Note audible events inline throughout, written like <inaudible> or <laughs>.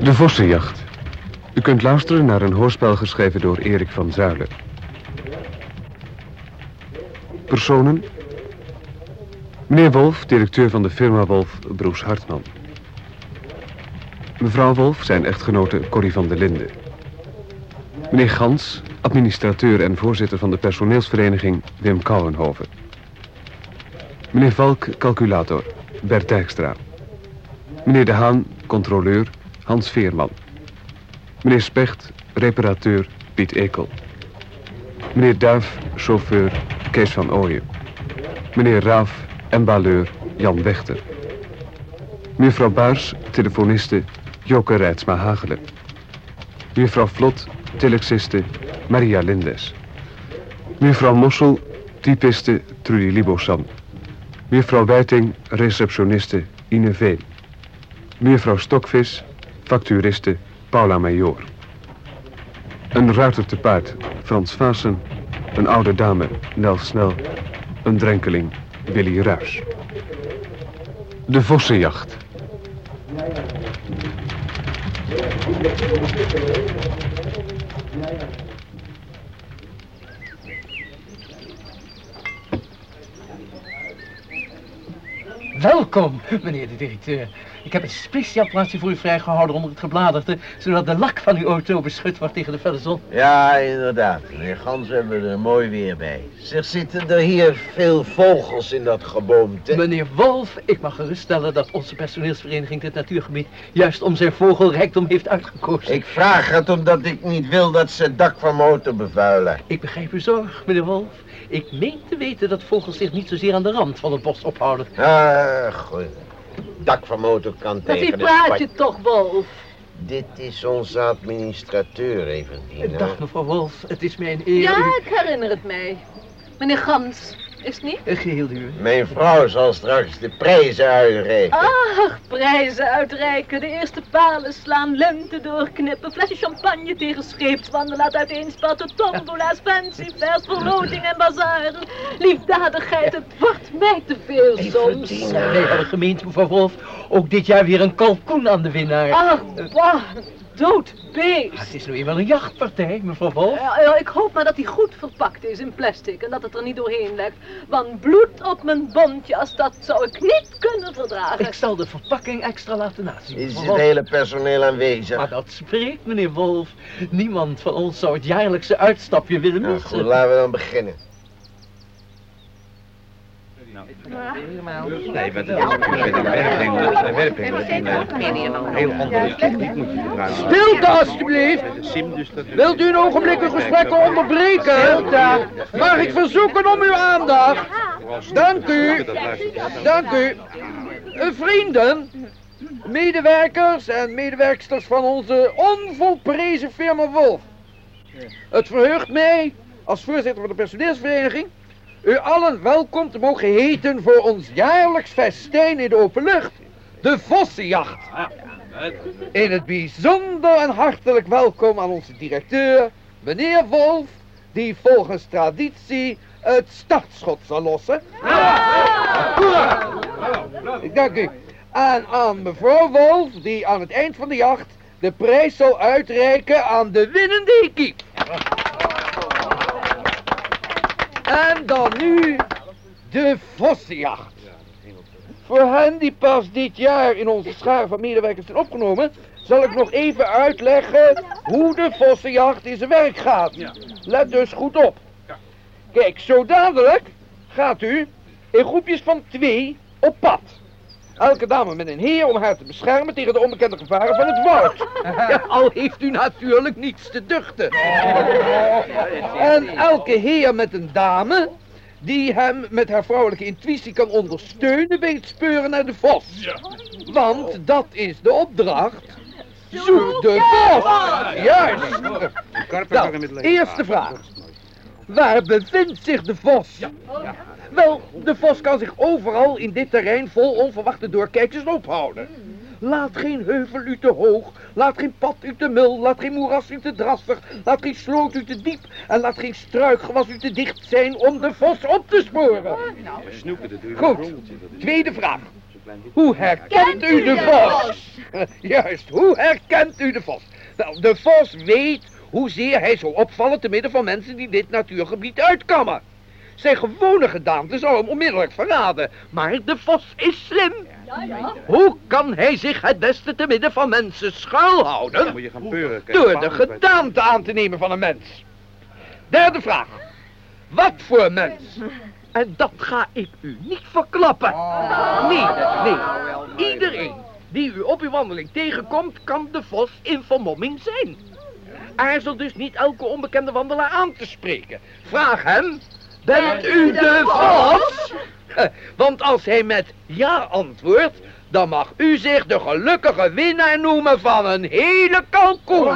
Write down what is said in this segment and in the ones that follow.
De Vossenjacht. U kunt luisteren naar een hoorspel geschreven door Erik van Zuilen. Personen. Meneer Wolf, directeur van de firma Wolf, Broes Hartman. Mevrouw Wolf, zijn echtgenote Corrie van der Linden. Meneer Gans, administrateur en voorzitter van de personeelsvereniging Wim Kouwenhoven. Meneer Valk, calculator, Bert Dijkstra. Meneer De Haan, controleur, Hans Veerman. Meneer Specht, reparateur, Piet Ekel. Meneer Duif, chauffeur, Kees van Ooyen. Meneer Raaf, emballeur, Jan Wechter. Mevrouw Buis, telefoniste, Joke Rijtsma Hagelen. Mevrouw Vlot, telexiste, Maria Lindes. Mevrouw Mossel, typiste, Trudy Libosan. Mevrouw Wijting, receptioniste, Ine Veen. Mevrouw Stokvis, facturiste, Paula Major. Een ruiter te paard, Frans Vaassen. Een oude dame, Nel Snel. Een drenkeling, Willy Ruis. De Vossenjacht. Welkom, meneer de directeur. Ik heb een speciaal plaatsje voor u vrijgehouden onder het gebladerte, zodat de lak van uw auto beschut wordt tegen de felle zon. Ja, inderdaad. Meneer Gans hebben we er mooi weer bij. Zeg, zitten er hier veel vogels in dat geboomte? Meneer Wolf, ik mag geruststellen dat onze personeelsvereniging dit natuurgebied juist om zijn vogelrijkdom heeft uitgekozen. Ik vraag het omdat ik niet wil dat ze het dak van mijn auto bevuilen. Ik begrijp uw zorg, meneer Wolf. Ik meen te weten dat vogels zich niet zozeer aan de rand van het bos ophouden. Ah, goed. Dak van motor kan tegen praat je toch, Wolf? Dit is onze administrateur, Eventine. Dag, mevrouw Wolf. Het is mij een eer Ja, ik herinner het mij. Meneer Gans, is het niet? Eh, Geheel duur. Mijn vrouw zal straks de prijzen uitrekenen. Ach, prijzen uitreiken, de eerste palen slaan, lente doorknippen, flesje champagne tegen scheepswanden laat uiteenspatten, tombola's, fancyfairs, verloting en bazaren. Liefdadigheid, het wordt mij te veel soms. Eventine. Wij hadden gemeend, mevrouw Wolf, ook dit jaar weer een kalkoen aan de winnaar. Ach, bah, dood beest. Het is nu eenmaal een jachtpartij, mevrouw Wolf. Ja, ja, ik hoop maar dat hij goed verpakt is in plastic en dat het er niet doorheen lekt. Want bloed op mijn bontjas, dat zou ik niet kunnen verdragen. Ik zal de verpakking extra laten nazien. Is het hele personeel aanwezig? Maar dat spreekt, meneer Wolf. Niemand van ons zou het jaarlijkse uitstapje willen Nou missen. goed, laten we dan beginnen. Nee, met een werping, een werping, dat is een eh, heel andere techniek moet je gebruiken. Stilte alstublieft! Dus Wilt u een ogenblik uw gesprekken onderbreken? Mag ik verzoeken om uw aandacht? Dank u. Dank u. Eh, Vrienden, medewerkers en medewerksters van onze onvolprezen firma Wolf. Het verheugt mij, als voorzitter van de personeelsvereniging, u allen welkom te mogen heten voor ons jaarlijks festijn in de open lucht, de Vossenjacht. In het bijzonder en hartelijk welkom aan onze directeur, meneer Wolf, die volgens traditie het startschot zal lossen. Ik dank u. En aan mevrouw Wolf, die aan het eind van de jacht de prijs zal uitreiken aan de winnende equipe. En dan nu de Vossenjacht. Voor hen die pas dit jaar in onze schare van medewerkers zijn opgenomen, zal ik nog even uitleggen hoe de Vossenjacht in zijn werk gaat. Let dus goed op. Kijk, zo dadelijk gaat u in groepjes van twee op pad. Elke dame met een heer om haar te beschermen tegen de onbekende gevaren van het woud. <laughs> Ja, al heeft u natuurlijk niets te duchten. En elke heer met een dame die hem met haar vrouwelijke intuïtie kan ondersteunen bij het speuren naar de vos. Want dat is de opdracht. Zoek de vos. Juist. Nou, eerste vraag. Waar bevindt zich de vos? Wel, de vos kan zich overal in dit terrein vol onverwachte doorkijkers ophouden. Laat geen heuvel u te hoog, laat geen pad u te mul, laat geen moeras u te drassig, laat geen sloot u te diep en laat geen struikgewas u te dicht zijn om de vos op te sporen. Goed, tweede vraag. Hoe herkent u de vos? <laughs> Juist, hoe herkent u de vos? Wel, de vos weet hoezeer hij zou opvallen te midden van mensen die dit natuurgebied uitkammen. Zijn gewone gedaante zou hem onmiddellijk verraden, maar de vos is slim. Hoe kan hij zich het beste te midden van mensen schuilhouden? Moet je gaan peuren. Door de gedaante aan te nemen van een mens. Derde vraag. Wat voor mens? En dat ga ik u niet verklappen. Nee, nee. Iedereen die u op uw wandeling tegenkomt, kan de vos in vermomming zijn. Aarzel dus niet elke onbekende wandelaar aan te spreken. Vraag hem, bent u de vos? Eh, Want als hij met ja antwoordt, dan mag u zich de gelukkige winnaar noemen van een hele kalkoen.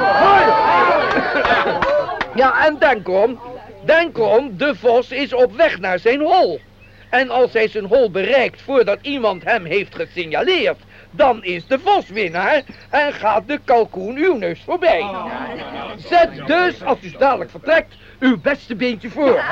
Ja, en denk om, denk om, de vos is op weg naar zijn hol. En als hij zijn hol bereikt voordat iemand hem heeft gesignaleerd, dan is de vos winnaar en gaat de kalkoen uw neus voorbij. Zet dus, als u dadelijk vertrekt, uw beste beentje voor.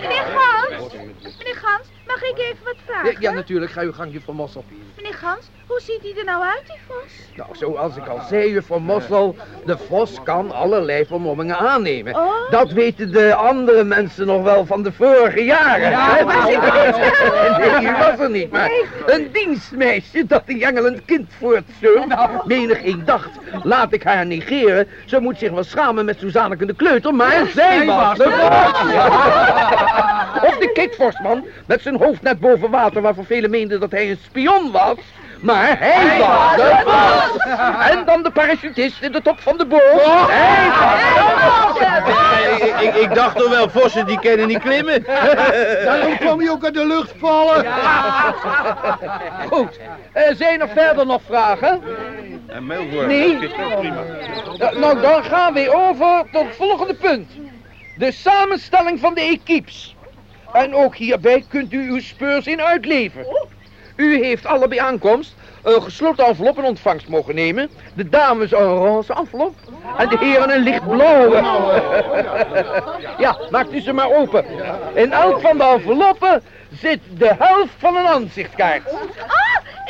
Meneer Gans, meneer Gans, mag ik even wat Ja, vragen? ja, natuurlijk, ga uw gang, juffrouw Mossel. Meneer Gans, hoe ziet hij er nou uit, die vos? Nou, zoals ik al zei, juffrouw Mossel, de vos kan allerlei vermommingen aannemen. Oh. Dat weten de andere mensen nog wel van de vorige jaren. hè? <laughs> nee, u was er niet, maar een dienstmeisje dat een jangelend kind voortzoog. Menig een dacht, laat ik haar negeren. Ze moet zich wel schamen met Suzanneke de kleuter, maar zij was de vos. <laughs> Of de kikvorstman met zijn hoofd net boven water, waarvan velen meenden dat hij een spion was. Maar hij was de vos. En dan de parachutist in de top van de boom. Hij was de. Ik, ik, ik dacht toch wel, vossen die kunnen niet klimmen. Daarom kwam hij ook uit de lucht vallen. Goed. Eh, zijn er verder nog vragen? En mail voor. Nee. Dat is toch prima. Eh, nou, dan gaan we over tot het volgende punt. De samenstelling van de equipes. En ook hierbij kunt u uw speurs in uitleven. U heeft alle bij aankomst een gesloten envelop in ontvangst mogen nemen. De dames een roze envelop. En de heren een lichtblauwe. <laughs> Ja, maakt u ze maar open. In elk van de enveloppen zit de helft van een aanzichtkaart. Oh,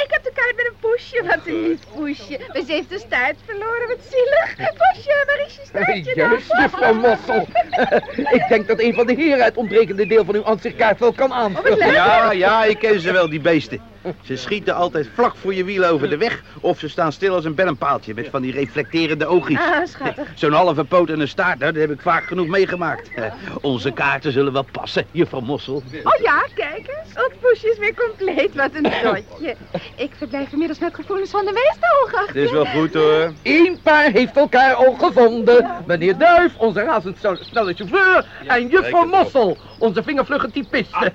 ik heb de kaart met een poesje. Wat een lief poesje. Maar ze heeft de staart verloren, wat zielig. Poesje, waar is je staartje dan? Juist, juffrouw Mossel. <laughs> Ik denk dat een van de heren het ontbrekende deel van uw aanzichtkaart wel kan aanvullen. Ja, ja, ik ken ze wel, die beesten. Ze schieten altijd vlak voor je wielen over de weg. Of ze staan stil als een bellenpaaltje met van die reflecterende oogjes. Ah, schattig. <laughs> Zo'n halve poot en een staart, nou, dat heb ik vaak genoeg meegemaakt. <laughs> Onze kaarten zullen wel passen, juffrouw Mossel. Oh ja, kijk eens. Ons poesje is weer compleet. Wat een <laughs> dotje. Ik verblijf inmiddels met gevoelens van de meeste hoogacht. Het is wel goed hoor. Eén paar heeft elkaar al gevonden. Meneer Duif, onze razendsnelle chauffeur. En juffrouw Mossel, onze vingervlugge typiste.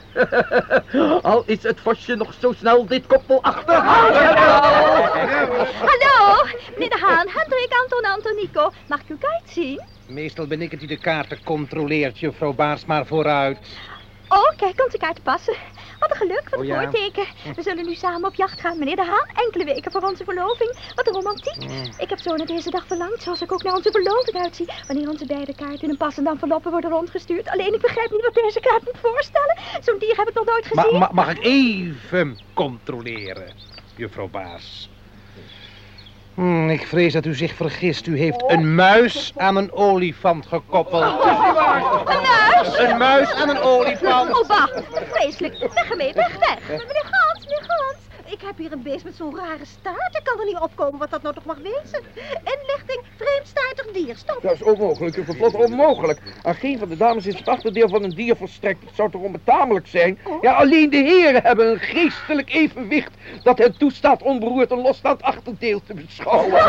<laughs> Al is het vosje nog zo snel dit koppel achterhouden. <laughs> Hallo, meneer De Haan, Hendrik, Anton, Antonico. Mag ik uw kaart zien? Meestal ben ik het die de kaarten controleert, juffrouw Baars, maar vooruit. Oh, kijk, onze kaarten passen. Wat een geluk, wat een Oh, ja. voorteken. We zullen nu samen op jacht gaan, meneer De Haan. Enkele weken voor onze verloving. Wat een romantiek. Ik heb zo naar deze dag verlangd, zoals ik ook naar onze verloving uitzie. Wanneer onze beide kaarten in een passende enveloppe worden rondgestuurd. Alleen ik begrijp niet wat deze kaart moet voorstellen. Zo'n dier heb ik nog nooit Ma- gezien. ma- mag ik even controleren, juffrouw Baas? Hmm, ik vrees dat u zich vergist. U heeft een muis aan een olifant gekoppeld. Een muis? Een muis aan een olifant. Oh, bah, vreselijk. Weg ermee, weg, weg. Meneer Gans, meneer Gans. Ik heb hier een beest met zo'n rare staart. Ik kan er niet opkomen wat dat nou toch mag wezen. Inlichting, vreemdstaartig dier. Stop. Dat is onmogelijk, Vlot, onmogelijk. Aan geen van de dames is het achterdeel van een dier verstrekt. Het zou toch onbetamelijk zijn? Ja, alleen de heren hebben een geestelijk evenwicht dat hen toestaat onberoerd een losstaand achterdeel te beschouwen. <laughs>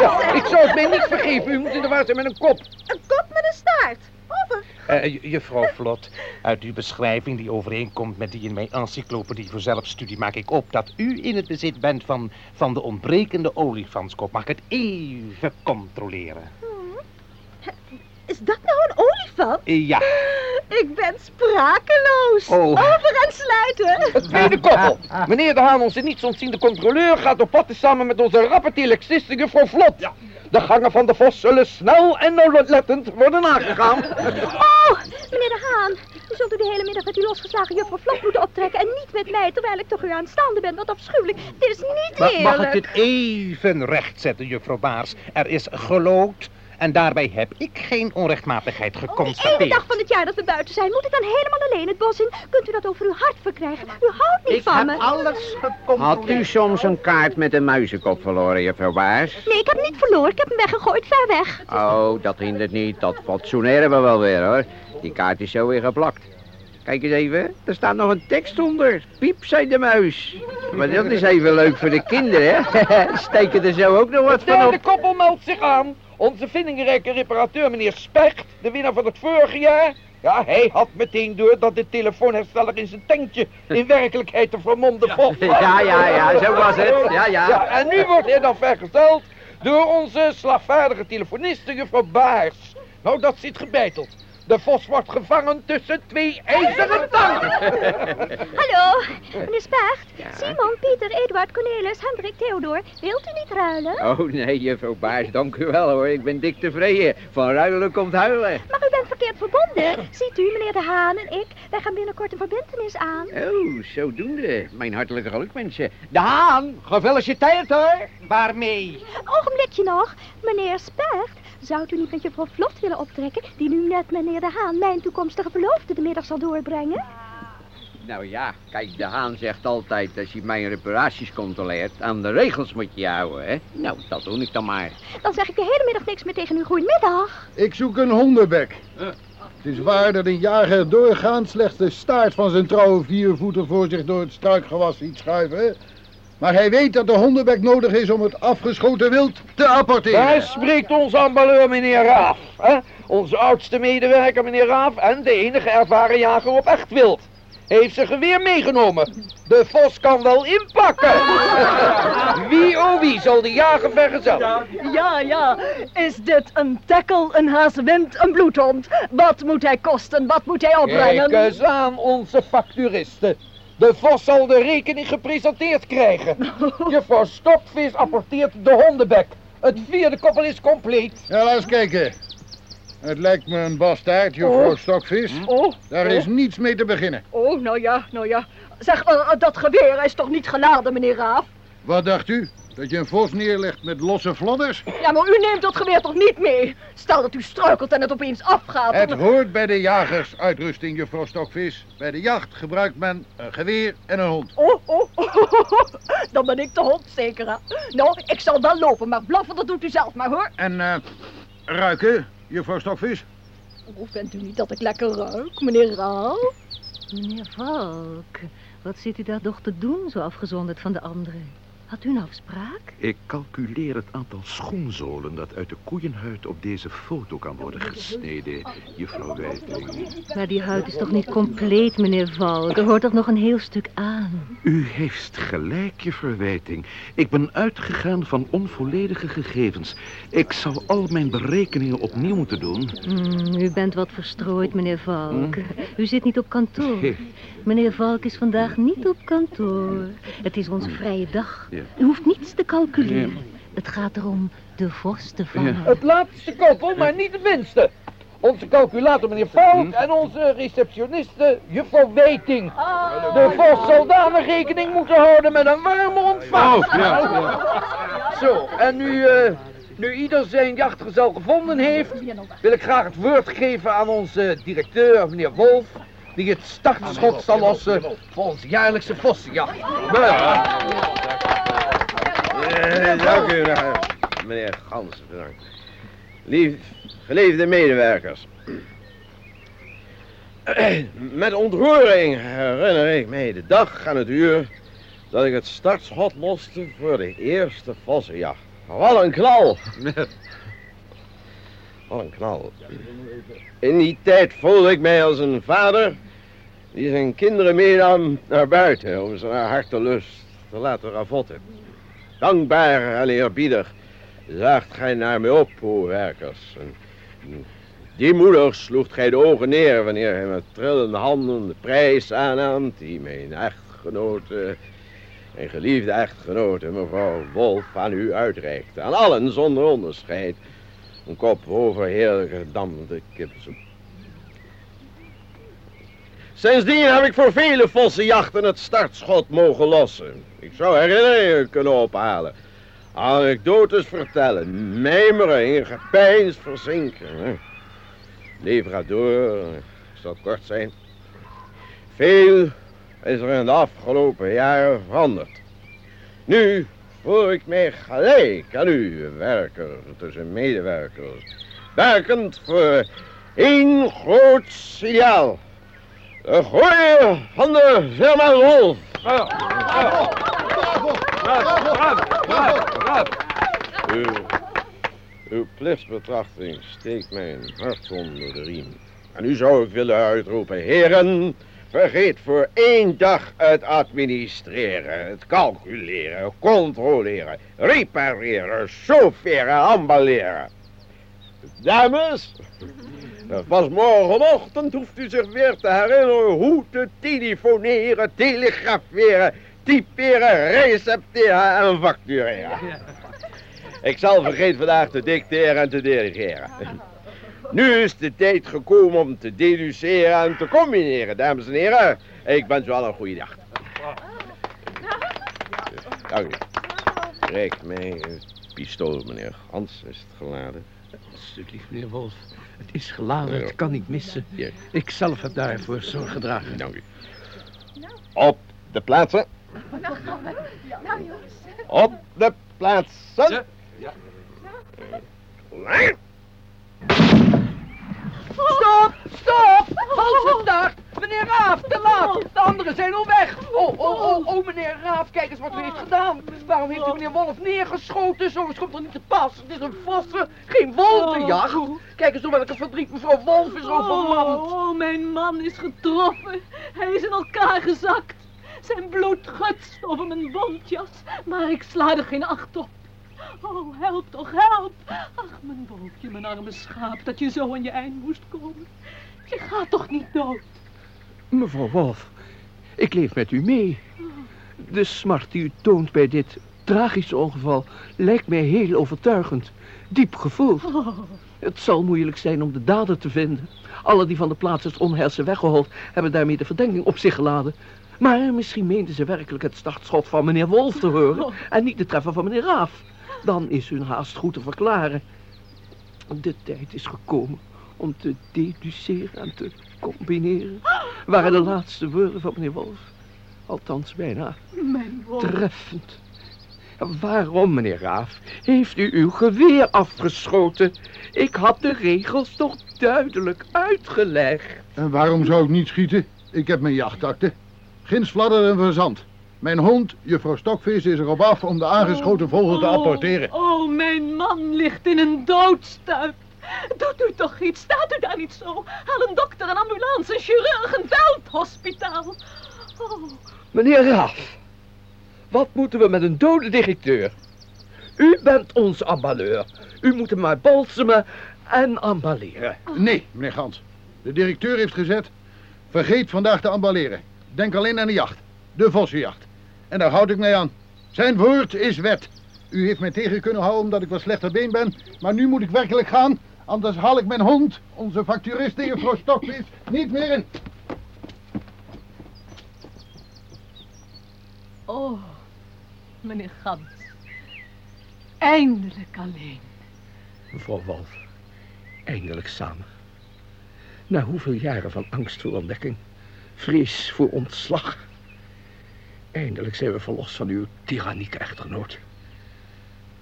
Ja, ik zou het mij niet vergeven, u moet in de waar zijn met een kop. Een kop met een staart. Eh, ju- juffrouw Vlot, uit uw beschrijving die overeenkomt met die in mijn encyclopedie voor zelfstudie maak ik op dat u in het bezit bent van, van de ontbrekende olifantskop. Mag ik het even controleren? Is dat nou een olifant? Eh, Ja. Ik ben sprakeloos. Oh. Over en sluiten. Het tweede koppel. Meneer de Haan, onze niets ontziende controleur, gaat op pad samen met onze rappe telexiste juffrouw Vlot. De gangen van de Vos zullen snel en nauwlettend worden aangegaan. Oh, meneer De Haan. U zult u de hele middag met die losgeslagen juffrouw Vlot moeten optrekken... en niet met mij, terwijl ik toch uw aanstaande ben. Wat afschuwelijk. Dit is niet Ma- eerlijk. Mag ik het even rechtzetten, juffrouw Baars? Er is geloot en daarbij heb ik geen onrechtmatigheid ene geconstateerd. dag van het jaar dat we buiten zijn, moet ik dan helemaal alleen het bos in? Kunt u dat over uw hart verkrijgen? U houdt niet Ik van heb me. alles Had gecontroleerd. u soms een kaart met een muizenkop verloren, juffrouw Baars? Nee, ik heb hem niet verloren. Ik heb hem weggegooid, ver weg. Oh, dat hindert niet. Dat fatsoeneren we wel weer, hoor. Die kaart is zo weer geplakt. Kijk eens even, er staat nog een tekst onder. Piep, zei de muis. Maar dat is even leuk voor de kinderen, hè? <laughs> Steken er zo ook nog wat De van op. derde koppel meldt zich aan. Onze vindingrijke reparateur, meneer Specht, de winnaar van het vorige jaar. Ja, hij had meteen door dat de telefoonhersteller in zijn tentje in werkelijkheid een vermomde was. Ja, ja, ja, zo was het. Ja, ja. Ja, en nu wordt hij dan vergezeld door onze slagvaardige telefoniste, juffrouw Baars. Nou, dat zit gebeiteld. De vos wordt gevangen tussen twee ijzeren tangen. <laughs> Hallo, meneer Specht. Simon, Pieter, Eduard, Cornelis, Hendrik, Theodor. Wilt u niet ruilen? Oh, nee, juffrouw Baars, dank u wel, hoor. Ik ben dik tevreden. Van ruilen komt huilen. Maar u bent verkeerd verbonden. Ziet u, meneer De Haan en ik, wij gaan binnenkort een verbintenis aan. Oh, zodoende. Mijn hartelijke geluk, mensen. De Haan, gefeliciteerd, hoor. Waarmee? Ogenblikje nog. Meneer Specht, zou u niet met juffrouw Vlot willen optrekken... die nu net meneer De Haan, mijn toekomstige verloofde, de middag zal doorbrengen? Nou ja, kijk, de Haan zegt altijd als hij mijn reparaties controleert, aan de regels moet je je houden, hè? Nou, dat doe ik dan maar. Dan zeg ik de hele middag niks meer tegen u. Goedemiddag. Ik zoek een hondenbek. Het is waar dat een jager doorgaans slechts de staart van zijn trouwe viervoeter voor zich door het struikgewas ziet schuiven. Maar hij weet dat de hondenbek nodig is om het afgeschoten wild te apporteren. Daar spreekt onze amballeur, meneer Raaf. Hè? Onze oudste medewerker, meneer Raaf, en de enige ervaren jager op echt wild. Hij heeft zijn geweer meegenomen. De vos kan wel inpakken. <laughs> Wie oh wie zal de jager vergezellen? Ja, ja. Is dit een tackle, een hazenwind, een bloedhond? Wat moet hij kosten? Wat moet hij opbrengen? Kijk eens aan onze facturisten. De vos zal de rekening gepresenteerd krijgen. <laughs> Juffrouw Stokvis apporteert de hondenbek. Het vierde koppel is compleet. Ja, laat eens kijken. Het lijkt me een bastaard, juffrouw Oh. Stokvis. Oh, Daar oh. is niets mee te beginnen. Oh, nou ja, nou ja. Zeg, eh, dat geweer is toch niet geladen, meneer Raaf? Wat dacht u? Dat je een vos neerlegt met losse vlodders? Ja, maar u neemt dat geweer toch niet mee? Stel dat u struikelt en het opeens afgaat. Het dan- hoort bij de jagersuitrusting, juffrouw Stokvis. Bij de jacht gebruikt men een geweer en een hond. Oh, oh, dan ben ik de hond zeker, hè? Nou, ik zal wel lopen, maar blaffen, dat doet u zelf maar, hoor. En eh, ruiken, juffrouw Stokvis? Oh, vindt u niet dat ik lekker ruik, meneer Raaf? Meneer Valk, wat zit u daar toch te doen, zo afgezonderd van de anderen? Had u een afspraak? Ik calculeer het aantal schoenzolen dat uit de koeienhuid op deze foto kan worden gesneden, juffrouw Wijting. Maar die huid is toch niet compleet, meneer Valk? Er hoort toch nog een heel stuk aan? U heeft gelijk, juffrouw Wijting. Ik ben uitgegaan van onvolledige gegevens. Ik zal al mijn berekeningen opnieuw moeten doen. Hmm, u bent wat verstrooid, meneer Valk. Hm? U zit niet op kantoor. Meneer Valk is vandaag niet op kantoor. Het is onze vrije dag. Ja. U hoeft niets te calculeren. Het gaat erom de vos te vangen. Het laatste koppel, maar niet het minste. Onze calculator, meneer Valk, en onze receptioniste, juffrouw Weiting. De vos zal danig rekening moeten houden met een warme ontvangst. Oh, ja, Zo, en nu, eh, nu ieder zijn jachtgezel gevonden heeft, wil ik graag het woord geven aan onze directeur, meneer Wolf, die het startschot zal lossen voor onze jaarlijkse vossenjacht. Eh, dank u, eh, meneer Gans. Bedankt. Lief, geliefde medewerkers. <clears throat> Met ontroering herinner ik mij de dag en het uur dat ik het startschot loste voor de eerste vossenjacht. Wat een knal! <laughs> Wat een knal. In die tijd voelde ik mij als een vader die zijn kinderen meenam naar buiten om ze naar hartelust te laten ravotten. Dankbaar en eerbiedig zaagt gij naar mij op, o werkers. Die moeder sloegt gij de ogen neer wanneer hij met trillende handen de prijs aannaamt die mijn echtgenote mijn geliefde echtgenote mevrouw Wolf aan u uitreikt. Aan allen zonder onderscheid. Een kop overheerlijke dampende kippensoep. Sindsdien heb ik voor vele vossenjachten het startschot mogen lossen. Ik zou herinneringen kunnen ophalen. Anekdotes vertellen, mijmeren, in gepeins verzinken. Hè. Leven door, zal kort zijn. Veel is er in de afgelopen jaren veranderd. Nu voel ik mij gelijk aan u, werker tussen medewerkers. Werkend voor één groot ideaal. De groei van de firma Wolf. Uw, uw plichtsbetrachting steekt mijn hart onder de riem. En nu zou ik willen uitroepen, heren, vergeet voor één dag het administreren, het calculeren, controleren, repareren, chaufferen, amballeren. Dames, pas morgenochtend hoeft u zich weer te herinneren hoe te telefoneren, telegraferen, typeren, recepteren en factureren. Ik zal vergeten vandaag te dicteren en te dirigeren. Nu is de tijd gekomen om te deduceren en te combineren, dames en heren. Ik wens u al een goede dag. Dank u. Reik mij pistool, meneer Hans. Is het geladen? Alsjeblieft, meneer Wolf. Het is geladen, Ja. het kan niet missen. Ik zelf heb daarvoor zorg gedragen. Dank u. Op de plaatsen. Op de plaatsen. Stop! Stop! Halt daar! Meneer Raaf, te laat! De anderen zijn al weg! Oh, oh, oh, oh, meneer Raaf, kijk eens wat u heeft gedaan! Waarom heeft u meneer Wolf neergeschoten? Zoiets komt er niet te pas. Het is een vossen, geen wolvenjacht! Kijk eens door welke verdriet mevrouw Wolf is overmand! Oh, oh, mijn man is getroffen. Hij is in elkaar gezakt. Zijn bloed gutst over mijn bontjas, maar ik sla er geen acht op. Oh, help toch, help. Ach, mijn wolfje, mijn arme schaap, dat je zo aan je eind moest komen. Je gaat toch niet dood? Mevrouw Wolf, ik leef met u mee. De smart die u toont bij dit tragische ongeval lijkt mij heel overtuigend. Diep gevoeld. Het zal moeilijk zijn om de dader te vinden. Alle die van de plaats het onheil zijn weggehold, hebben daarmee de verdenking op zich geladen. Maar misschien meenden ze werkelijk het startschot van meneer Wolf te horen en niet de treffer van meneer Raaf. Dan is hun haast goed te verklaren. De tijd is gekomen om te deduceren en te combineren. Waren de laatste woorden van meneer Wolf. Althans bijna Mijn wolf. treffend. Waarom, meneer Raaf, heeft u uw geweer afgeschoten? Ik had de regels toch duidelijk uitgelegd. En waarom zou ik niet schieten? Ik heb mijn jachtakte. Gins fladder en verzand. Mijn hond, juffrouw Stokvis, is erop af om de aangeschoten vogel te apporteren. Oh, oh, mijn man ligt in een doodstuip. Doet u toch iets? Staat u daar niet zo? Haal een dokter, een ambulance, een chirurg, een veldhospitaal. Oh, Meneer Raaf, wat moeten we met een dode directeur? U bent onze amballeur. U moet hem maar balsemen en amballeren. Nee, meneer Gans. De directeur heeft gezet, vergeet vandaag te amballeren. Denk alleen aan de jacht. De vossenjacht. En daar houd ik mij aan. Zijn woord is wet. U heeft mij tegen kunnen houden omdat ik wat slechter been ben. Maar nu moet ik werkelijk gaan. Anders haal ik mijn hond, onze facturiste juffrouw Stokvis, niet meer in. oh, meneer Gans. Eindelijk alleen. Mevrouw Wolf, eindelijk samen. Na hoeveel jaren van angst voor ontdekking, vrees voor ontslag. Eindelijk zijn we verlost van uw tyrannieke echtgenoot.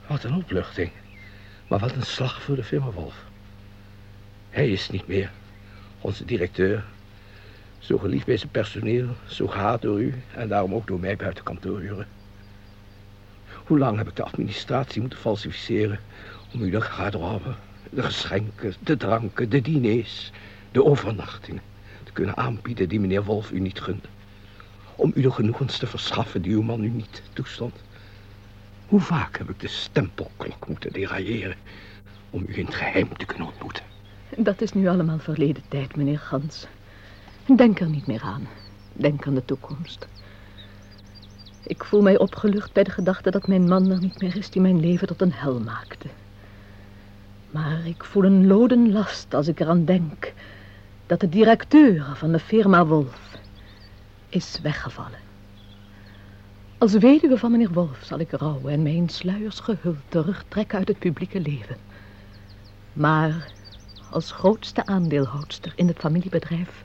Wat een opluchting, maar wat een slag voor de firma Wolf. Hij is niet meer onze directeur. Zo geliefd bij zijn personeel, zo gehaat door u en daarom ook door mij buiten kantooruren. Hoe lang heb ik de administratie moeten falsificeren om u de garderobe, de geschenken, de dranken, de diners, de overnachtingen te kunnen aanbieden die meneer Wolf u niet gunde. Om u de genoegens te verschaffen die uw man u niet toestond. Hoe vaak heb ik de stempelklok moeten derailleren om u in het geheim te kunnen ontmoeten. Dat is nu allemaal verleden tijd, meneer Gans. Denk er niet meer aan. Denk aan de toekomst. Ik voel mij opgelucht bij de gedachte dat mijn man er niet meer is die mijn leven tot een hel maakte. Maar ik voel een loden last als ik eraan denk dat de directeur van de firma Wolf is weggevallen. Als weduwe van meneer Wolf zal ik rouwen en mij in sluiers gehuld terugtrekken uit het publieke leven. Maar als grootste aandeelhoudster in het familiebedrijf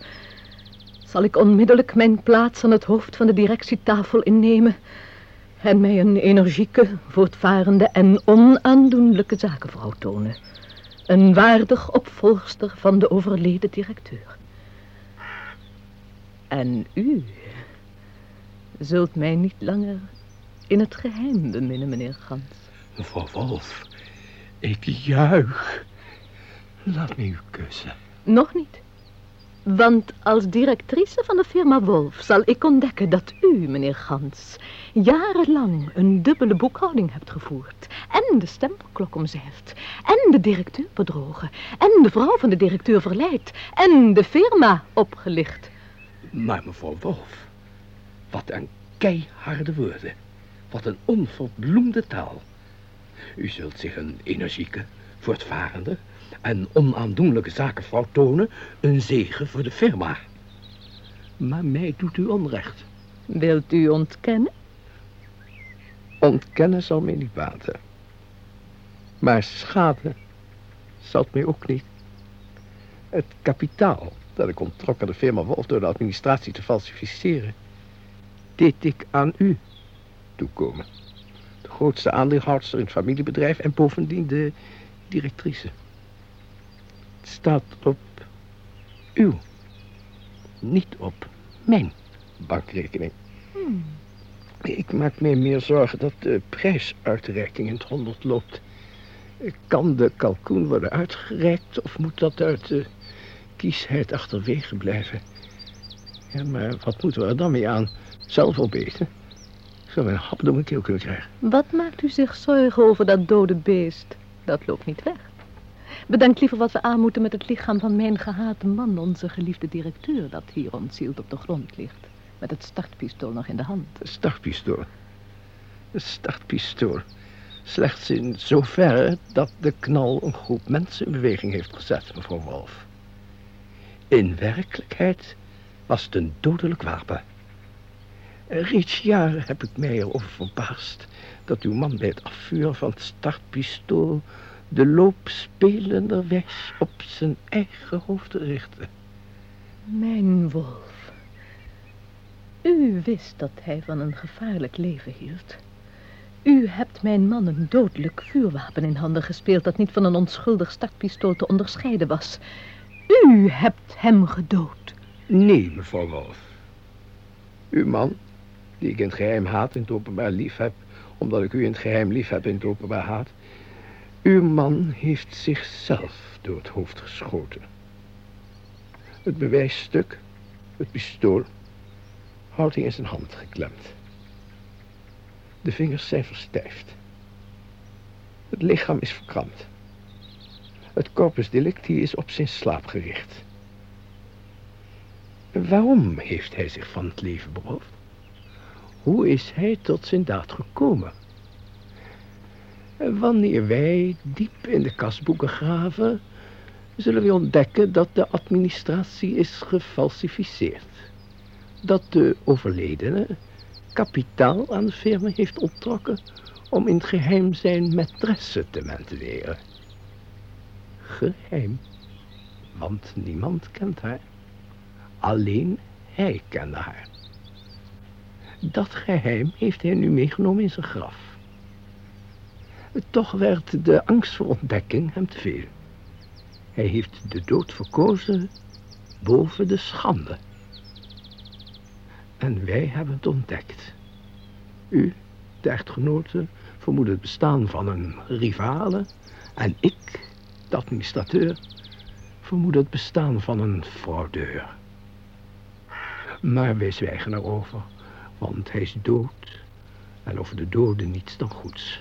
zal ik onmiddellijk mijn plaats aan het hoofd van de directietafel innemen en mij een energieke, voortvarende en onaandoenlijke zakenvrouw tonen. Een waardig opvolgster van de overleden directeur. En u zult mij niet langer in het geheim beminnen, meneer Gans. Mevrouw Wolf, ik juich. Laat me u kussen. Nog niet. Want als directrice van de firma Wolf zal ik ontdekken dat u, meneer Gans, jarenlang een dubbele boekhouding hebt gevoerd. En de stempelklok omzeild. En de directeur bedrogen. En de vrouw van de directeur verleid. En de firma opgelicht. Maar mevrouw Wolf, wat een keiharde woorden. Wat een onverbloemde taal. U zult zich een energieke, voortvarende en onaandoenlijke zakenvrouw tonen, een zegen voor de firma. Maar mij doet u onrecht. Wilt u ontkennen? Ontkennen zal mij niet baten. Maar schade zal het mij ook niet. Het kapitaal dat ik onttrok aan de firma Wolf door de administratie te falsificeren, deed ik aan u toekomen. De grootste aandeelhoudster in het familiebedrijf en bovendien de directrice. Het staat op uw, niet op mijn bankrekening. Hmm. Ik maak me meer zorgen dat de prijsuitreiking in het honderd loopt. Kan de kalkoen worden uitgereikt of moet dat uit de kiesheid achterwege blijven? Ja, maar wat moeten we er dan mee aan? Zelf opeten? Zou we een hap door mijn keel kunnen krijgen? Wat maakt u zich zorgen over dat dode beest? Dat loopt niet weg. Bedenk liever wat we aan moeten met het lichaam van mijn gehate man, onze geliefde directeur, dat hier ontzield op de grond ligt. Met het startpistool nog in de hand. Een startpistool? Een startpistool? Slechts in zoverre dat de knal een groep mensen in beweging heeft gezet, mevrouw Wolf. In werkelijkheid was het een dodelijk wapen. Reeds jaren heb ik mij erover verbaasd dat uw man bij het afvuren van het startpistool de loop spelenderwijs op zijn eigen hoofd richtte. Mijn wolf. U wist dat hij van een gevaarlijk leven hield. U hebt mijn man een dodelijk vuurwapen in handen gespeeld... dat niet van een onschuldig startpistool te onderscheiden was. U hebt hem gedood. Nee, mevrouw Wolf. Uw man, die ik in het geheim haat in het openbaar lief heb... omdat ik u in het geheim lief heb in het openbaar haat... Uw man heeft zichzelf door het hoofd geschoten. Het bewijsstuk, het pistool, houdt hij in zijn hand geklemd. De vingers zijn verstijfd. Het lichaam is verkrampt. Het corpus delicti is op zijn slaap gericht. Waarom heeft hij zich van het leven beroofd? Hoe is hij tot zijn daad gekomen? Wanneer wij diep in de kasboeken graven, zullen we ontdekken dat de administratie is gefalsificeerd. Dat de overledene kapitaal aan de firma heeft onttrokken om in het geheim zijn maîtresse te menteren. Geheim, want niemand kent haar. Alleen hij kende haar. Dat geheim heeft hij nu meegenomen in zijn graf. Toch werd de angst voor ontdekking hem te veel. Hij heeft de dood verkozen boven de schande. En wij hebben het ontdekt. U, de echtgenote, vermoedt het bestaan van een rivale. En ik, administrateur, vermoed het bestaan van een fraudeur. Maar wij zwijgen erover, want hij is dood. En over de doden niets dan goeds.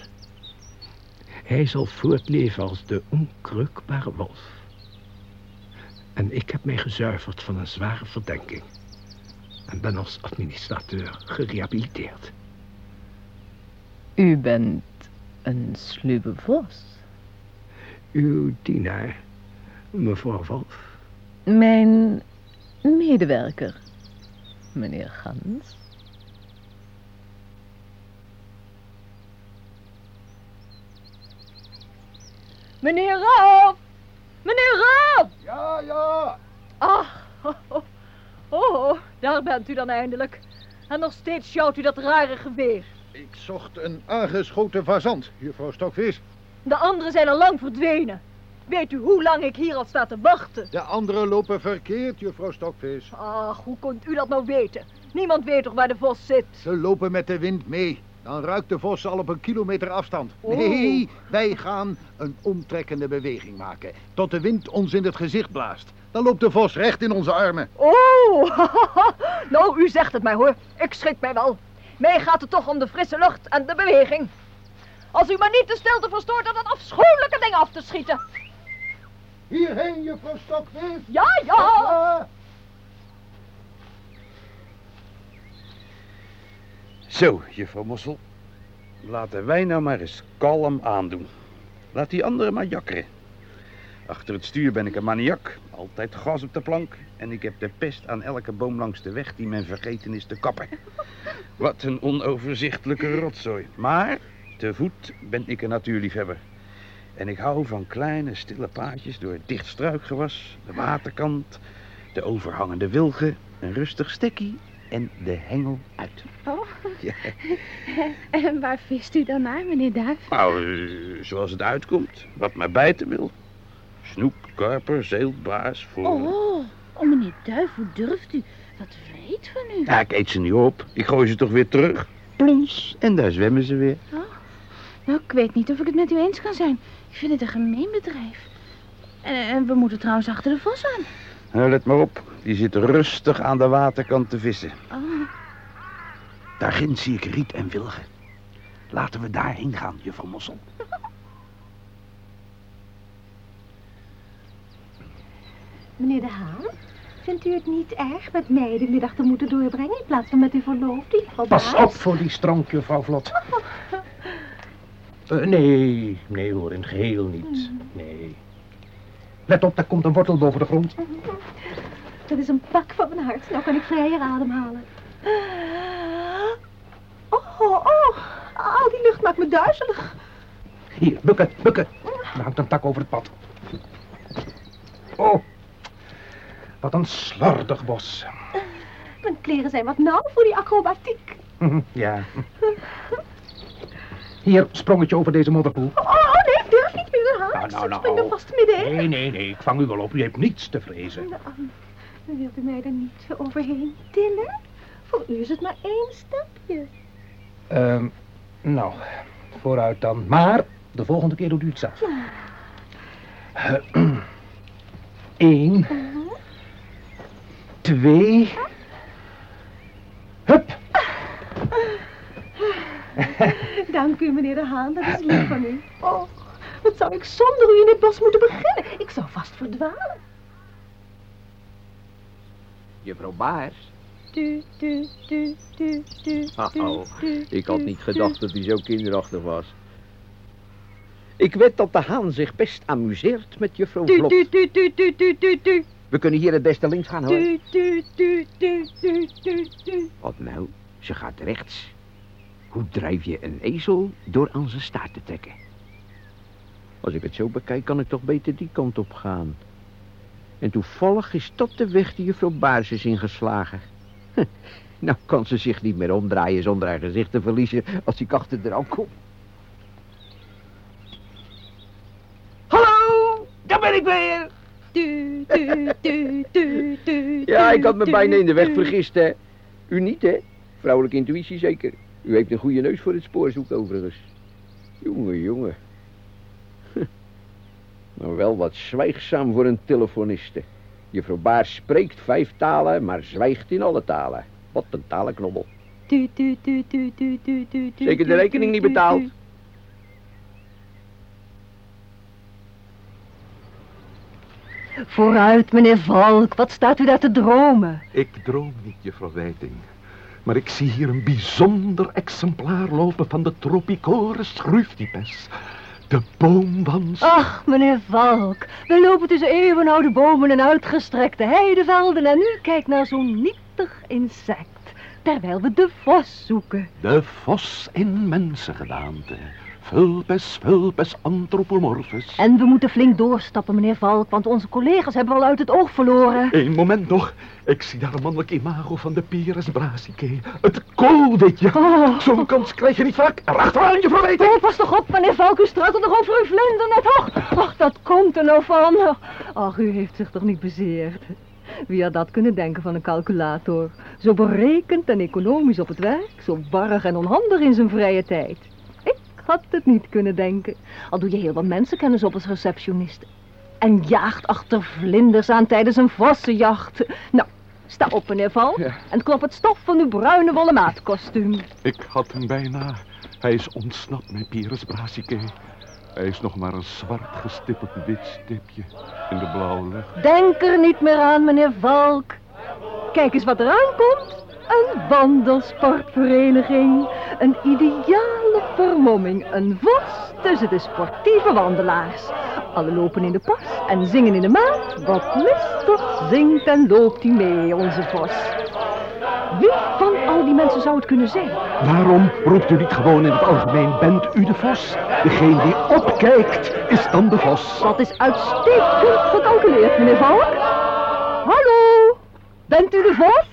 Hij zal voortleven als de onkreukbare wolf. En ik heb mij gezuiverd van een zware verdenking. En ben als administrateur gerehabiliteerd. U bent een sluwe vos. Uw dienaar, mevrouw Wolf. Mijn medewerker, meneer Gans. Meneer Raaf! Meneer Raaf! Ja, ja. Ach, oh, oh, oh, daar bent u dan eindelijk. En nog steeds sjouwt u dat rare geweer. Ik zocht een aangeschoten fazant, juffrouw Stokvis. De anderen zijn al lang verdwenen. Weet u hoe lang ik hier al sta te wachten? De anderen lopen verkeerd, juffrouw Stokvis. Ach, hoe kunt u dat nou weten? Niemand weet toch waar de vos zit? Ze lopen met de wind mee. Dan ruikt de vos al op een kilometer afstand. Oh. Nee, wij gaan een omtrekkende beweging maken. Tot de wind ons in het gezicht blaast. Dan loopt de vos recht in onze armen. Oh, <laughs> nou, u zegt het mij hoor. Ik schrik mij wel. Mij gaat het toch om de frisse lucht en de beweging. Als u maar niet de stilte verstoort om dat afschuwelijke ding af te schieten. Hierheen, juffrouw Stokvis. Ja, ja. Zo, juffrouw Mossel. Laten wij nou maar eens kalm aandoen. Laat die anderen maar jakkeren. Achter het stuur ben ik een maniak. Altijd gas op de plank. En ik heb de pest aan elke boom langs de weg die men vergeten is te kappen. Wat een onoverzichtelijke rotzooi. Maar te voet ben ik een natuurliefhebber. En ik hou van kleine, stille paadjes door het dicht struikgewas, de waterkant, de overhangende wilgen, een rustig stekkie en de hengel uit. Oh, Ja. <laughs> en waar vist u dan naar, meneer Duif? Nou, eh, zoals het uitkomt. Wat mij bijten wil. Snoek, karper, zeelt, baas, voor... Oh, oh, meneer Duif, hoe durft u? Wat vreed van u. Ja, ik eet ze niet op. Ik gooi ze toch weer terug. Plons. En daar zwemmen ze weer. Nou, ik weet niet of ik het met u eens kan zijn. Ik vind het een gemeen bedrijf. En, en we moeten trouwens achter de vos aan. Nou, let maar op. Die zit rustig aan de waterkant te vissen. Oh, Daar ginds zie ik riet en wilgen. Laten we daarheen gaan, juffrouw Mossel. <laughs> Meneer De Haan, vindt u het niet erg met mij de middag te moeten doorbrengen in plaats van met uw verloofde, Pas op voor die stronk, juffrouw Vlot. <laughs> Eh, nee, nee hoor, in het geheel niet. Nee. Let op, daar komt een wortel boven de grond. Dat is een pak van mijn hart. Nou kan ik vrijer ademhalen. Oh, oh, oh. Al die lucht maakt me duizelig. Hier, bukken, bukken. Er hangt een tak over het pad. Oh, wat een slordig bos. Mijn kleren zijn wat nauw voor die acrobatiek. <laughs> Ja. Hier, sprongetje over deze modderpoel. Oh, oh nee, ik durf niet, meneer De Haan. Nou, nou, Ik spring er nou. vast middenin. Nee, nee, nee, ik vang u wel op. U heeft niets te vrezen. Nou, wilt u mij er niet overheen tillen? Voor u is het maar één stapje. Ehm, nou, vooruit dan. Maar de volgende keer doet u het zelf. Eén. <clears throat> Twee. Hup. Dank u, meneer De Haan. Dat is lief van u. Oh, wat zou ik zonder u in dit bos moeten beginnen? Ik zou vast verdwalen. Juffrouw Baars? Du, du, du, du, du, Oh, ik had niet gedacht dat hij zo kinderachtig was. Ik weet dat de haan zich best amuseert met juffrouw Vlot. du, du, du, du, du, du, du. We kunnen hier het beste links gaan hoor. Du, du, du, du, du, du, du. Wat nou? Ze gaat rechts. Hoe drijf je een ezel door aan zijn staart te trekken? Als ik het zo bekijk, kan ik toch beter die kant op gaan. En toevallig is dat de weg die juffrouw Baars is ingeslagen. <laughs> Nou kan ze zich niet meer omdraaien zonder haar gezicht te verliezen als ik achter de kom. Hallo, daar ben ik weer. Du, du, du, du, du, Ja, ik had me bijna in de weg vergist, hè. U niet, hè? Vrouwelijke intuïtie zeker. U heeft een goede neus voor het spoorzoek overigens. Jongen, jongen. Huh. <laughs> Maar wel wat zwijgzaam voor een telefoniste. Juffrouw Baars spreekt vijf talen, maar zwijgt in alle talen. Wat een talenknobbel. Zeker de rekening niet betaald? Vooruit, meneer Valk. Wat staat u daar te dromen? Ik droom niet, juffrouw Wijting. Maar ik zie hier een bijzonder exemplaar lopen van de Tropicorus gruftipes. De boomwans. Ach, meneer Valk, we lopen tussen eeuwenoude bomen en uitgestrekte heidevelden en u kijkt naar zo'n nietig insect, terwijl we de vos zoeken. De vos in mensengedaante. Vulpes, vulpes, anthropomorphus. En we moeten flink doorstappen, meneer Valk, want onze collega's hebben we al uit het oog verloren. Eén moment nog. Ik zie daar een mannelijk imago van de Pyrus brassicae. Het koolwitje. Oh. Zo'n kans krijg je niet vaak. Erachteraan, je verweten. Oh, pas toch op, meneer Valk, u struikelt nog over uw vlinder net. Och, ach, dat komt er nou van. Ach, u heeft zich toch niet bezeerd. Wie had dat kunnen denken van een calculator? Zo berekend en economisch op het werk, zo barrig en onhandig in zijn vrije tijd. Had het niet kunnen denken. Al doe je heel wat mensenkennis op als receptionist. En jaagt achter vlinders aan tijdens een vossenjacht. Nou, sta op, meneer Valk, en klop het stof van uw bruine wollen maatkostuum. Ik had hem bijna. Hij is ontsnapt, mijn Pyrus brassicae. Hij is nog maar een zwart gestippeld wit stipje in de blauwe lucht. Denk er niet meer aan, meneer Valk. Kijk eens wat er aankomt. Een wandelsportvereniging. Een ideale vermomming. Een vos tussen de sportieve wandelaars. Alle lopen in de pas en zingen in de maat. Wat listig zingt en loopt hij mee, onze vos. Wie van al die mensen zou het kunnen zijn? Waarom roept u niet gewoon in het algemeen, bent u de vos? Degene die opkijkt is dan de vos. Dat is uitstekend gecalculeerd, meneer Valk. Hallo, bent u de vos?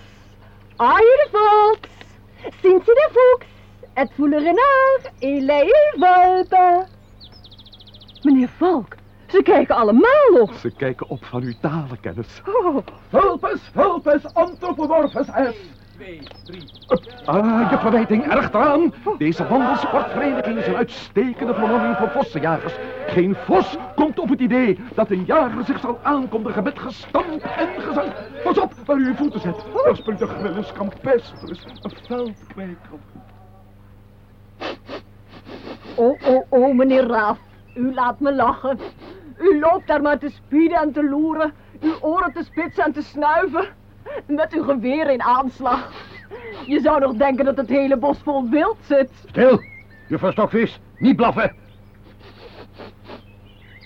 Are you the fox? Sind Sie der Fuchs? Het voelen renard, il est Walter. Meneer Valk, ze kijken allemaal op. Ze kijken op van uw talenkennis. Oh. Vulpes, vulpes, anthropomorphus S. Twee, drie. Ah, je verwijting erg eraan. Deze wandelsportvereniging is een uitstekende vermomming van vossenjagers. Geen vos komt op het idee dat een jager zich zal aankondigen met gestamp en gezang. Pas op waar u uw voeten zet. Daar springt een grillis campestris, een veldkwijker. Oh, oh, oh, meneer Raaf. U laat me lachen. U loopt daar maar te spieden en te loeren. Uw oren te spitsen en te snuiven. Met uw geweer in aanslag. Je zou nog denken dat het hele bos vol wild zit. Stil, juffrouw Stokvis, niet blaffen.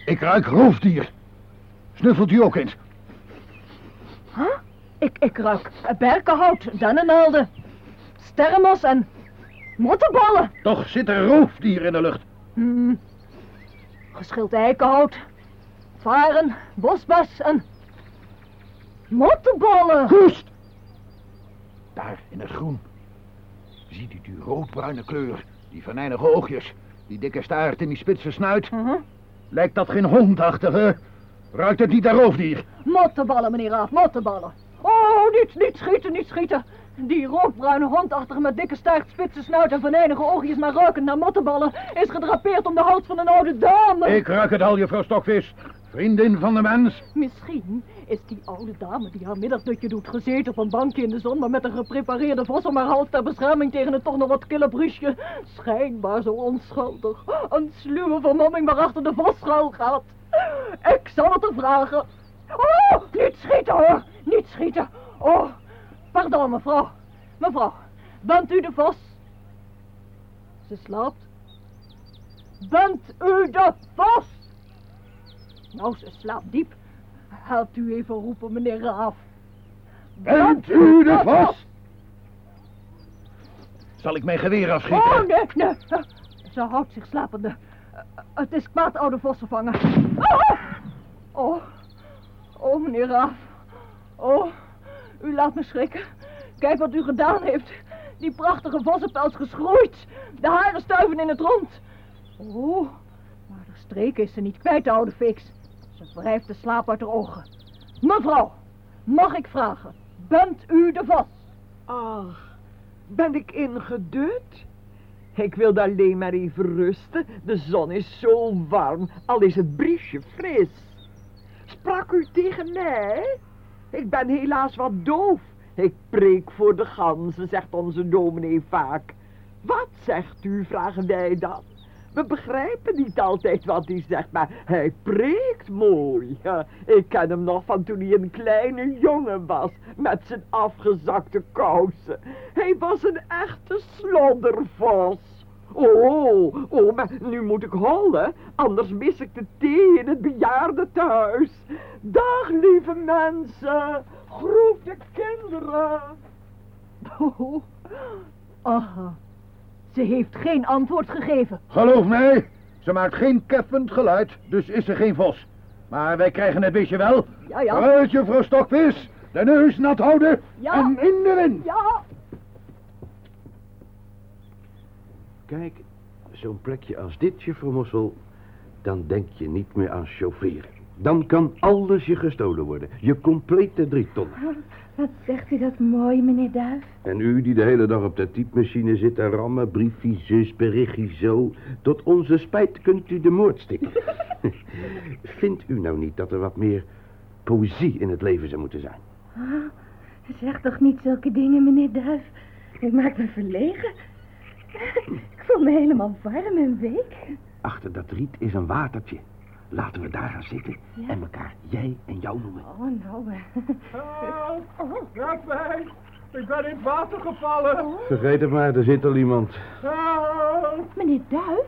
Ik ruik roofdier. Snuffelt u ook eens? Huh? Ik, ik ruik berkenhout, dennennaalden, sterrenmos en mottenballen. Toch zit er roofdier in de lucht. Hmm. Geschild eikenhout, varen, bosbas en mottenballen. Koest! Daar, in het groen. Ziet u die roodbruine kleur, die venijnige oogjes, die dikke staart en die spitse snuit? Lijkt dat geen hondachtige? Ruikt het niet naar roofdier? Mottenballen, meneer Raaf, mottenballen. Oh, niet, niet schieten, niet schieten. Die roodbruine hondachtige met dikke staart, spitse snuit en venijnige oogjes maar ruikend naar mottenballen is gedrapeerd om de hals van een oude dame. Ik ruik het al, juffrouw Stokvis. Vriendin van de mens. Misschien is die oude dame die haar middagdutje doet gezeten op een bankje in de zon, maar met een geprepareerde vos om haar hals ter bescherming tegen het toch nog wat kille briesje. Schijnbaar zo onschuldig. Een sluwe vermomming waarachter de vos schuil gaat. Ik zal het er vragen. Oh, niet schieten hoor, niet schieten. Oh, pardon mevrouw. Mevrouw, bent u de vos? Ze slaapt. Bent u de vos? Nou, ze slaapt diep. Helpt u even roepen, meneer Raaf. Bent u de vos? Zal ik mijn geweer afschieten? Oh, nee, nee. Ze houdt zich slapende. Het is kwaad oude vossenvanger. Oh, oh, oh, meneer Raaf. Oh, u laat me schrikken. Kijk wat u gedaan heeft. Die prachtige vossenpels geschroeid. De haren stuiven in het rond. Oh, maar de streken is ze niet kwijt, de oude fix. Ze wrijft de slaap uit haar ogen. Mevrouw, mag ik vragen, bent u de vos? Ach, ben ik ingedut? Ik wilde alleen maar even rusten. De zon is zo warm, al is het briesje fris. Sprak u tegen mij? Ik ben helaas wat doof. Ik preek voor de ganzen, zegt onze dominee vaak. Wat zegt u, vragen wij dan. We begrijpen niet altijd wat hij zegt, maar hij preekt mooi. Ik ken hem nog van toen hij een kleine jongen was, met zijn afgezakte kousen. Hij was een echte sloddervos. Oh, oh, maar nu moet ik hollen, anders mis ik de thee in het bejaardentehuis. Dag, lieve mensen, groet de kinderen. Oh, aha. Ze heeft geen antwoord gegeven. Geloof mij, ze maakt geen keffend geluid, dus is ze geen vos. Maar wij krijgen het beetje wel. Ja, ja. Vooruit, juffrouw Stokvis. De neus nat houden Ja. en in de wind. Ja. Kijk, zo'n plekje als dit, juffrouw Mossel, dan denk je niet meer aan chaufferen. Dan kan alles je gestolen worden. Je complete drie ton. Wat zegt u dat mooi, meneer Duif? En u die de hele dag op de typemachine zit te rammen, briefje zus, berichtje zo. Tot onze spijt kunt u de moord stikken. <laughs> Vindt u nou niet dat er wat meer poëzie in het leven zou moeten zijn? Ah, zeg toch niet zulke dingen, meneer Duif. U maakt me verlegen. Ik voel me helemaal warm en week. Achter dat riet is een watertje. Laten we daar gaan zitten Ja. en elkaar jij en jou noemen. Oh, nou. eh. Oh, Raak mij! Ik ben in het water gevallen. Vergeet het maar, er zit al iemand. Meneer Duif,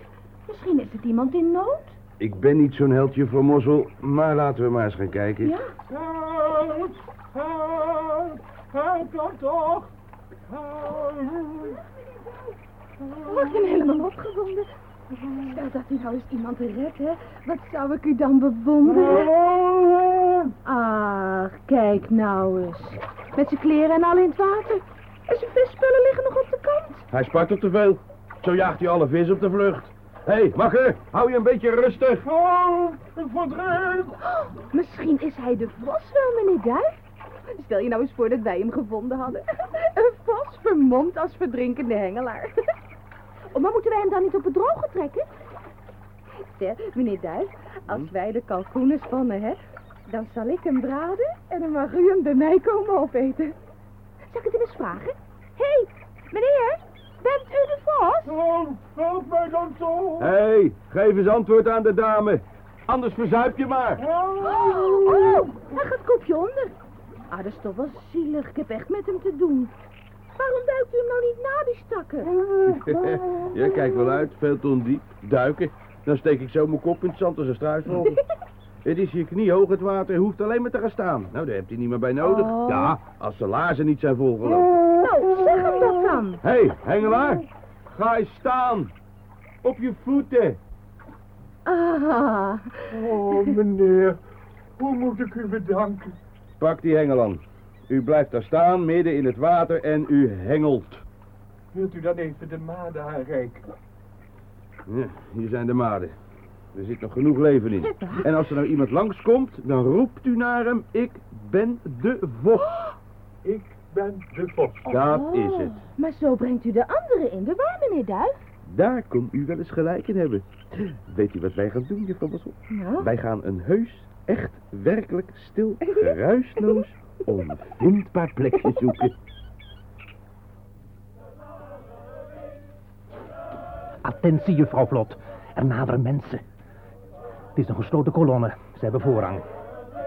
misschien is het iemand in nood. Ik ben niet zo'n heldje voor Mossel, maar laten we maar eens gaan kijken. Ja. Help! Help! Help dan toch! Oh, ik ben helemaal opgewonden. Stel dat u nou eens iemand redt, hè. Wat zou ik u dan bewonderen? Ach, kijk nou eens. Met zijn kleren en al in het water. En zijn visspullen liggen nog op de kant. Hij spartelt te veel. Zo jaagt hij alle vis op de vlucht. Hé, hey, makker, hou je een beetje rustig. Oh, ik verdrink! Misschien is hij de vos wel, meneer Duif. Stel je nou eens voor dat wij hem gevonden hadden. Een vos vermomd als verdrinkende hengelaar. Oh, maar moeten wij hem dan niet op het droge trekken? Zeg, meneer Duif, als wij de kalkoenen spannen, hè, dan zal ik hem braden en dan mag u hem bij mij komen opeten. Zal ik het hem eens vragen? Hé, hey, meneer, bent u de vos? Oh, help mij dan toch! Hé, hey, geef eens antwoord aan de dame. Anders verzuip je maar. Oh, oh, hij gaat kopje onder. Ah, dat is toch wel zielig. Ik heb echt met hem te doen. Waarom duikt u hem nou niet na die stakken? <laughs> <laughs> je kijkt wel uit, veel te ondiep. Duiken. Dan steek ik zo mijn kop in het zand als een struisvogel. <laughs> Het is hier kniehoog het water, je hoeft alleen maar te gaan staan. Nou, daar hebt hij niet meer bij nodig. Oh. Ja, als de laarzen niet zijn volgelopen. Nou, zeg hem dat dan. Hé, hey, hengelaar. Ga eens staan. Op je voeten. Ah, Oh, meneer, hoe moet ik u bedanken? Pak die hengel aan. U blijft daar staan, midden in het water en u hengelt. Wilt u dan even de maden aanreiken? Ja, hier zijn de maden. Er zit nog genoeg leven in. En als er nou iemand langskomt, dan roept u naar hem, ik ben de vos. <gasps> Ik ben de vos. Dat oh. is het. Maar zo brengt u de anderen in de war, meneer Duif. Daar kon u wel eens gelijk in hebben. Weet u wat wij gaan doen, juffrouw Mossel? Nou? Wij gaan een heus, echt, werkelijk, stil, <laughs> geruisloos, onvindbaar plekje zoeken. Attentie, juffrouw Vlot. Er naderen mensen. Het is een gesloten kolonne. Ze hebben voorrang.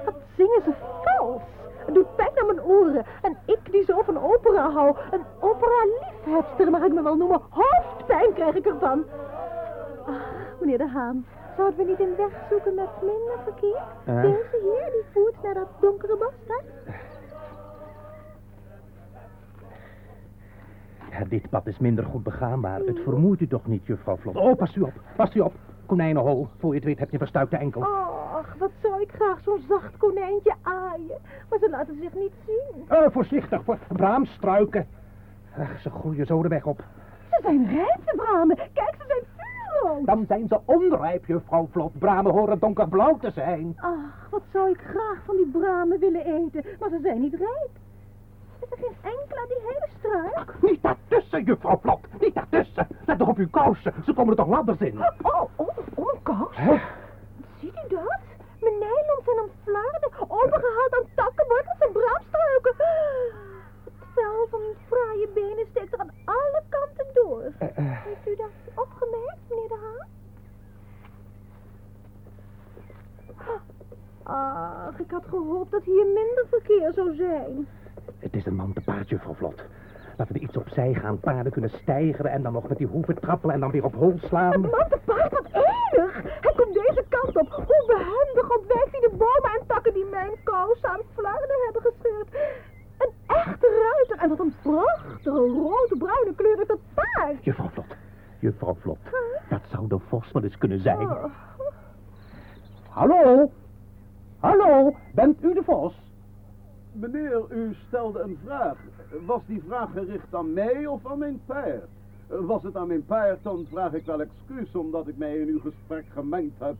Wat zingen ze vals? Het doet pijn aan mijn oren. En ik die zo van opera hou. Een opera-liefhebster mag ik me wel noemen. Hoofdpijn krijg ik ervan. Ach, meneer De Haan. Zouden we niet een weg zoeken met minder verkeer? Deze hier, die voert naar dat donkere bos daar. Ja, dit pad is minder goed begaanbaar. Het vermoeit u toch niet, juffrouw Vlot? Oh, pas u op. Pas u op. Konijnenhol. Voor je het weet heb je verstuikte enkel. Ach, wat zou ik graag zo'n zacht konijntje aaien. Maar ze laten zich niet zien. Eh, voorzichtig, voor braamstruiken. Ach, ze groeien zo de weg op. Ze zijn rijp, de bramen. Kijk, ze zijn vuurrood. Dan zijn ze onrijp, juffrouw Vlot. Bramen horen donkerblauw te zijn. Ach, wat zou ik graag van die bramen willen eten. Maar ze zijn niet rijp. Is er geen enkele aan die hele struik? Niet daartussen, juffrouw Vlot. Niet daartussen. Let toch op uw kousen. Ze komen er toch ladders in. Oh, oh, oh, een kous. Hè? Ziet u dat? Mijn nijlons zijn aan flarden, opengehaald aan takken, wortels en braamstruiken vel van fraaie benen steekt er aan alle kanten door. Eh, eh. Heeft u dat opgemerkt, meneer de Haan? Ach, ik had gehoopt dat hier minder verkeer zou zijn. Het is een man te paard, juffrouw Vlot. Laten we iets opzij gaan. Paarden kunnen stijgen en dan nog met die hoeven trappelen en dan weer op hol slaan. Een man te paard, wat enig! Hij komt deze kant op. Hoe behendig ontwijkt hij de bomen en takken die mijn kous aan flarden hebben gescheurd. Echte ruiter en wat een prachtige rood-bruine kleur is dat paard. Juffrouw Vlot, juffrouw Vlot. Dat zou de vos wel eens kunnen zijn. Oh. Hallo? Hallo, bent u de vos? Meneer, u stelde een vraag. Was die vraag gericht aan mij of aan mijn paard? Was het aan mijn paard, dan vraag ik wel excuus omdat ik mij in uw gesprek gemengd heb.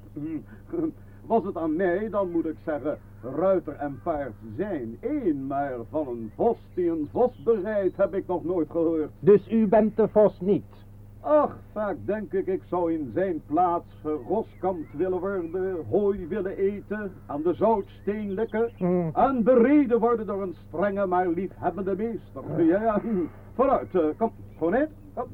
Was het aan mij, dan moet ik zeggen, ruiter en paard zijn één, maar van een vos die een vos bereidt heb ik nog nooit gehoord. Dus u bent de vos niet? Ach, vaak denk ik, ik zou in zijn plaats geroskamd willen worden, hooi willen eten, aan de zoutsteen likken en bereden worden door een strenge maar liefhebbende meester. Ja, ja, vooruit, eh, kom, gewoon in, kom.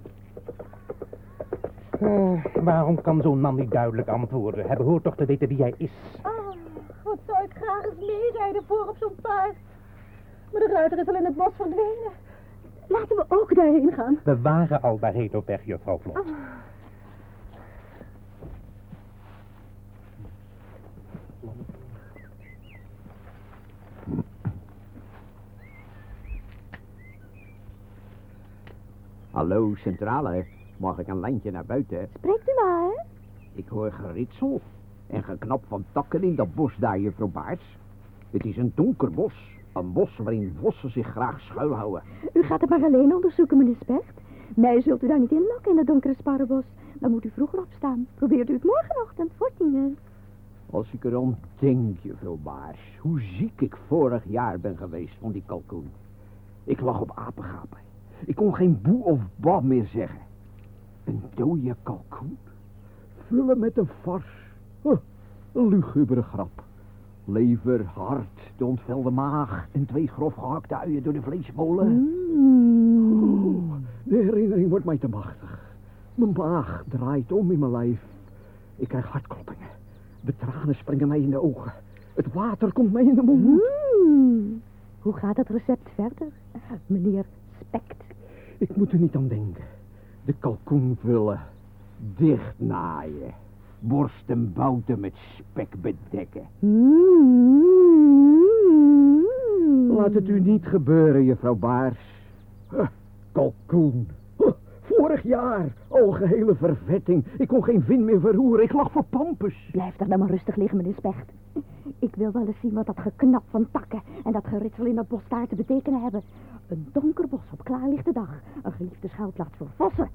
Eh, waarom kan zo'n man niet duidelijk antwoorden? Hij behoort toch te weten wie hij is. Ah, wat zou ik graag eens meerijden voor op zo'n paard. Maar de ruiter is al in het bos verdwenen. Laten we ook daarheen gaan. We waren al daarheen op weg, juffrouw Vlot. Ah. Hallo, centrale. Mag ik een lijntje naar buiten? Spreekt u maar? Ik hoor geritsel en geknap van takken in dat bos daar, juffrouw Baarts. Het is een donker bos. Een bos waarin vossen zich graag schuilhouden. U gaat het maar alleen onderzoeken, meneer Specht. Mij zult u daar niet inlokken in dat donkere sparrenbos. Dan moet u vroeger opstaan. Probeert u het morgenochtend voor tien uur. Als ik erom denk, juffrouw Baars, hoe ziek ik vorig jaar ben geweest van die kalkoen. Ik lag op apengapen. Ik kon geen boe of ba meer zeggen. Een dode kalkoen? Vullen met een vars. Een lugubere grap. Lever, hart, de ontvelde maag en twee grof gehakte uien door de vleesmolen. Oeh, de herinnering wordt mij te machtig. Mijn maag draait om in mijn lijf. Ik krijg hartkloppingen. De tranen springen mij in de ogen. Het water komt mij in de mond. Hmm. Hoe gaat het recept verder, meneer Spekt? Ik moet er niet aan denken. De kalkoen vullen. Dicht naaien. Borst en bouten met spek bedekken. Laat het u niet gebeuren, juffrouw Baars. Kalkoen. Vorig jaar. Algehele vervetting. Ik kon geen vin meer verroeren. Ik lag voor pampus. Blijf daar dan maar rustig liggen, meneer Specht. Ik wil wel eens zien wat dat geknap van takken en dat geritsel in dat bos daar te betekenen hebben. Een donker bos op klaarlichte dag. Een geliefde schuilplaats voor vossen.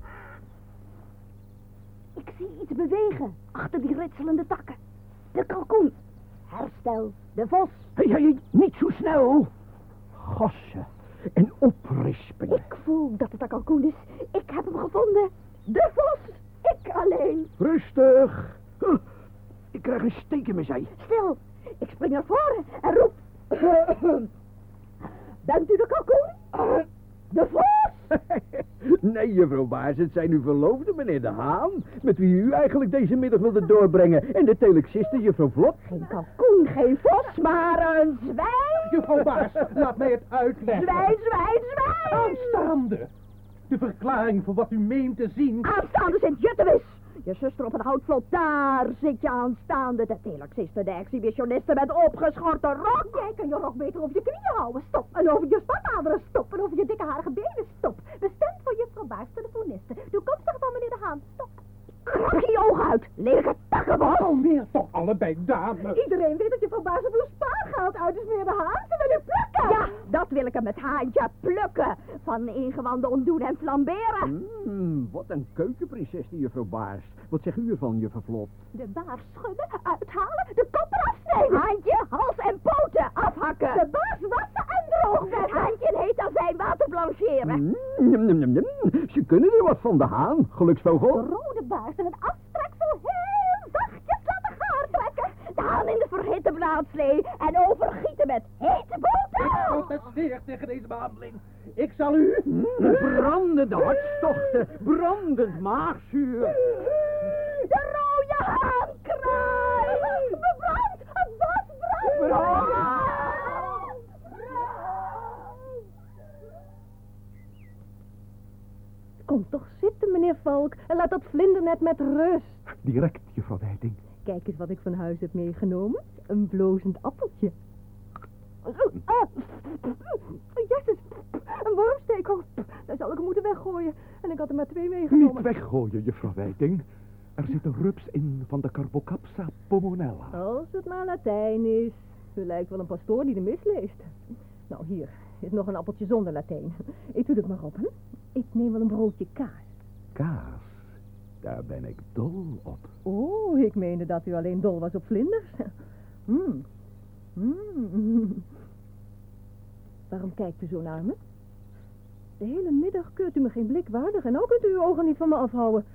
Ik zie iets bewegen achter die ritselende takken. De kalkoen. Herstel, de vos. Hé, hey, hey, niet zo snel. Gassen en oprispen. Ik voel dat het een kalkoen is. Ik heb hem gevonden. De vos. Ik alleen. Rustig. Huh, Ik krijg een steek in mijn zij. Stil. Ik spring naar voren en roep. <clears throat> Bent u de kalkoen? De vos? <laughs> Nee, juffrouw Baars, het zijn uw verloofde, meneer De Haan, met wie u eigenlijk deze middag wilde doorbrengen. En de telexiste, juffrouw Vlot. Geen kalkoen, geen vos, maar een zwijn. Juffrouw Baars, laat mij het uitleggen. Zwijn, zwijn, zwijn. Aanstaande. De verklaring voor wat u meent te zien. Aanstaande Sint-Juttewis. Je zuster op een houtvlot, daar zit je aanstaande. De telexiste, de exhibitioniste met opgeschorte rok. Jij kan je rok beter op je knieën houden, stop. En over je spataderen, stop. En over je dikke harige benen, stop. Bestemd voor juffrouw Baars, telefoniste. Toekomstig van meneer De Haan, stop. Krak je ogen uit, lelijke takkenbos. Alweer toch allebei dames. Iedereen weet dat je van baas op uw spaargeld uit is, meneer de Haan. Ze willen. Ja, dat wil ik hem met haantje plukken. Van ingewanden ontdoen en flamberen. Hmm, wat een keukenprinses, die juffrouw Baars. Wat zegt u ervan, juffrouw Vlot? De baas schudden, uithalen, de koppen afsnijden. Haantje, hals en poten afhakken. De baas wassen en droogzetten. Haantje heet azijn water blancheren. Mm, njam, njam, njam, njam. Ze kunnen er wat van de haan, geluksvogel. De rode baars en het aftreksel staan in de verhitte blaadslee en overgieten met hete boter. Ik protesteer tegen deze behandeling. Ik zal u brandende hartstochten, brandend maagzuur. De rode haankraai. Brand, het bos brandt. Brand. Kom toch zitten, meneer Valk, en laat dat vlindernet met rust. Direct, juffrouw Kijk eens wat ik van huis heb meegenomen. Een blozend appeltje. Ah, jezus, een wormstekel. Daar zal ik hem moeten weggooien. En ik had er maar twee meegenomen. Niet weggooien, juffrouw Wijting. Er zit een rups in van de Carbocapsa pomonella. Als het maar Latijn is. U lijkt wel een pastoor die de mis leest. Nou, hier is nog een appeltje zonder Latijn. Eet u het maar op, hè? Ik neem wel een broodje kaas. Kaas, daar ben ik dol op. Oh, ik meende dat u alleen dol was op vlinders. <laughs> Mm. Mm. <laughs> Waarom kijkt u zo naar me? De hele middag keurt u me geen blik waardig en ook kunt u uw ogen niet van me afhouden.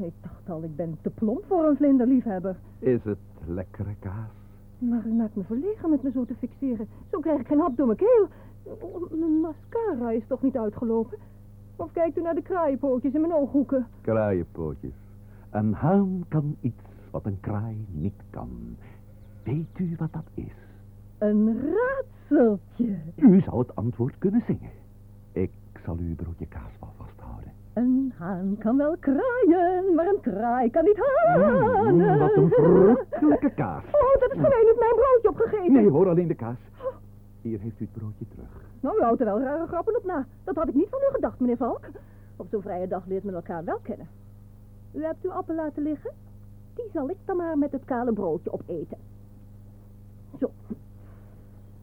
Ik dacht al, ik ben te plomp voor een vlinderliefhebber. Is het lekkere kaas? Maar u maakt me verlegen met me zo te fixeren. Zo krijg ik geen hap door mijn keel. Mijn mascara is toch niet uitgelopen? Of kijkt u naar de kraaienpootjes in mijn ooghoeken? Kraaienpootjes. Een haan kan iets wat een kraai niet kan. Weet u wat dat is? Een raadseltje. U zou het antwoord kunnen zingen. Ik zal u uw broodje kaas wel vasthouden. Een haan kan wel kraaien, maar een kraai kan niet hanen. Mm, wat een verrukkelijke kaas. Oh, dat is heeft mijn broodje opgegeten. Nee hoor, alleen de kaas. Hier heeft u het broodje terug. Nou, u houdt er wel rare grappen op na. Dat had ik niet van u gedacht, meneer Valk. Op zo'n vrije dag leert men elkaar wel kennen. U hebt uw appel laten liggen? Die zal ik dan maar met het kale broodje opeten. Zo.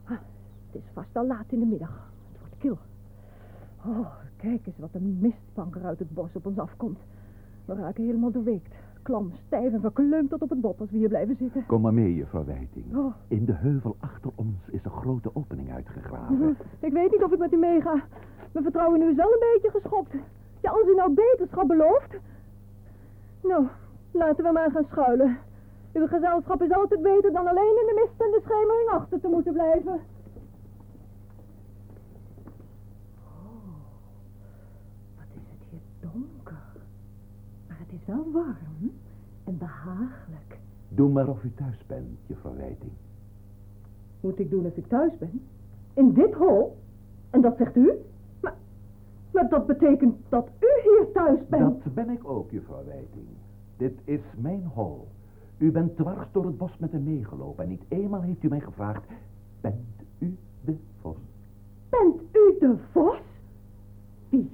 Ah, het is vast al laat in de middag. Het wordt kil. Oh, kijk eens wat een mistbank er uit het bos op ons afkomt. We raken helemaal doorweekt. Klam, stijf en verkleumd tot op het bot als we hier blijven zitten. Kom maar mee, juffrouw Wijting. Oh. In de heuvel achter ons is een grote opening uitgegraven. Ik weet niet of ik met u meega. Mijn vertrouwen in u is wel een beetje geschokt. Ja, als u nou beterschap belooft. Nou, laten we maar gaan schuilen. Uw gezelschap is altijd beter dan alleen in de mist en de schemering achter te moeten blijven. Oh, wat is het hier donker. Maar het is wel warm en behagelijk. Doe maar of u thuis bent, juffrouw Wijting. Moet ik doen als ik thuis ben? In dit hol? En dat zegt u? Maar, maar dat betekent dat u hier thuis bent. Dat ben ik ook, juffrouw Wijting. Dit is mijn hol. U bent dwars door het bos met hem meegelopen en niet eenmaal heeft u mij gevraagd... Bent u de vos? Bent u de vos? Wie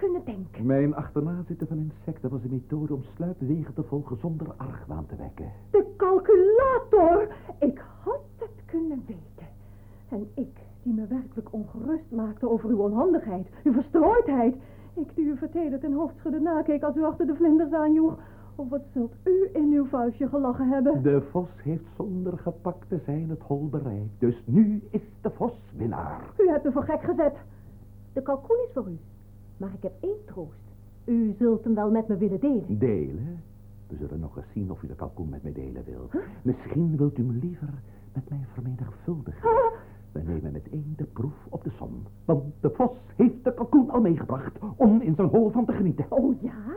kunnen denken? Mijn achterna zitten van insecten was een methode om sluipwegen te volgen zonder argwaan te wekken. De calculator! Ik had het kunnen weten. En ik, die me werkelijk ongerust maakte over uw onhandigheid, uw verstrooidheid. Ik die u vertederd en hoofdschudden nakeek als u achter de vlinders aanjoeg. Of wat zult u in uw vuistje gelachen hebben? De vos heeft zonder gepakt te zijn het hol bereikt. Dus nu is de vos winnaar. U hebt me voor gek gezet. De kalkoen is voor u. Maar ik heb één troost. U zult hem wel met me willen delen. Delen? We zullen nog eens zien of u de kalkoen met mij delen wil. Misschien wilt u me liever met mij vermenigvuldigen. We nemen meteen de proef op de som. Want de vos heeft de kalkoen al meegebracht om in zijn hol van te genieten. Oh ja?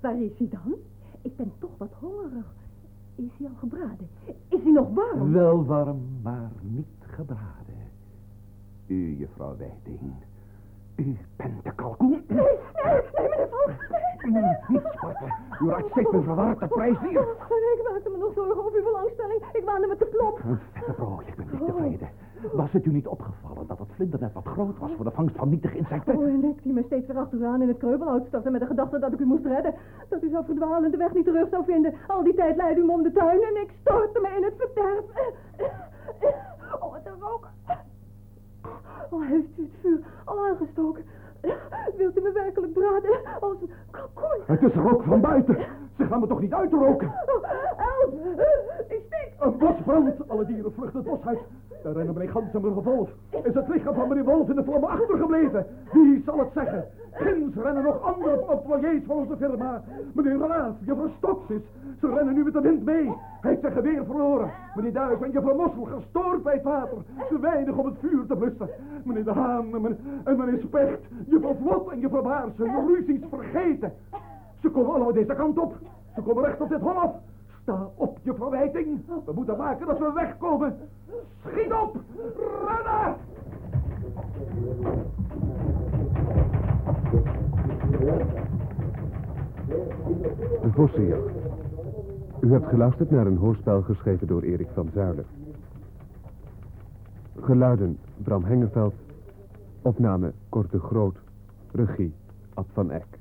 Waar is hij dan? Ik ben toch wat hongerig. Is hij al gebraden? Is hij nog warm? Wel warm, maar niet gebraden. U, juffrouw Wijting. U bent de kalkoen. Nee, nee, nee, meneer Valk. Niet sparten. U raakt steeds meer verwaard de prijs hier. Ik maakte me nog zorgen over uw belangstelling. Ik waande met de plop. Een vette brood, ik ben niet tevreden. Was het u niet opgevallen dat het vlindernet wat groot was voor de vangst van nietige insecten? Oh, en ik die me steeds weer achteraan in het kreupelhout stortte met de gedachte dat ik u moest redden. Dat u zou verdwalen en de weg niet terug zou vinden. Al die tijd leidde u me om de tuin en ik stortte me in het verderf. Oh, wat een rook. Oh, heeft u het vuur al aangestoken? Wilt u me werkelijk braden als een kalkoen? Het is rook van buiten. Ze gaan me toch niet uitroken? Oh, help! Ik steek! Een bosbrand. Alle dieren vluchten het bos uit. Daar rennen meneer Gans en meneer Wolf. Is het lichaam van meneer Wolf in de vlammen achtergebleven? Wie zal het zeggen? Ginds rennen nog andere employés van onze firma. Meneer Relaas, juffrouw Stoksis. Ze rennen nu met de wind mee. Hij heeft zijn geweer verloren. Meneer Duif en juffrouw Mossel gestoord bij het water. Te weinig om het vuur te blussen. Meneer De Haan en meneer, en meneer Specht. Juffrouw Vlot en juffrouw Baars. Hun ruzies vergeten. Ze komen allemaal deze kant op. Ze komen recht op dit hol af. Sta op, juffrouw Wijting. We moeten maken dat we wegkomen. Schiet op! Rennen! Vossenjacht. U hebt geluisterd naar een hoorspel geschreven door Erik van Zuilen. Geluiden Bram Hengeveld. Opname Kort de Groot. Regie Ad van Eck.